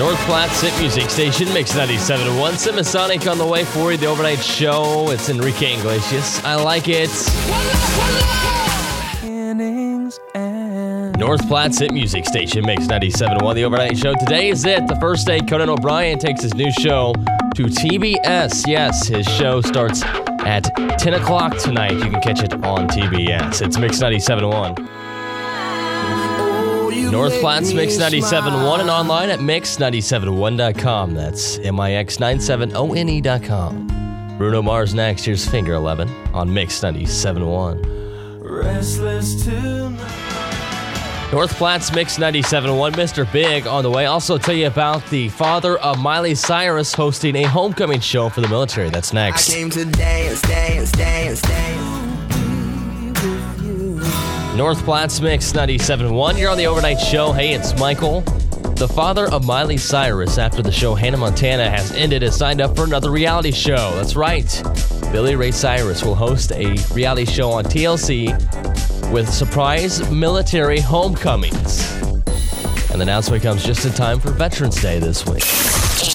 North Platte hit music station, Mix 97.1. Simasonic on the way for you. The overnight show. It's Enrique Iglesias. I like it. North Platte hit music station, Mix 97.1. The overnight show. Today is it. The first day Conan O'Brien takes his new show to TBS. Yes, his show starts at 10 o'clock tonight. You can catch it on TBS. It's Mix 97.1. North Platte's Mix 97.1 and online at mix971.com. That's M-I-X-970-N-E.com. Bruno Mars next. Here's Finger 11 on Mix 97.1. Restless tonight. North Platte's Mix 97.1. Mr. Big on the way. Also tell you about the father of Miley Cyrus hosting a homecoming show for the military. That's I next. North Platte's Mix 97.1. You're on the overnight show. Hey, it's Michael. The father of Miley Cyrus, after the show Hannah Montana has ended, has signed up for another reality show. That's right. Billy Ray Cyrus will host a reality show on TLC with surprise military homecomings. And the announcement comes just in time for Veterans Day this week.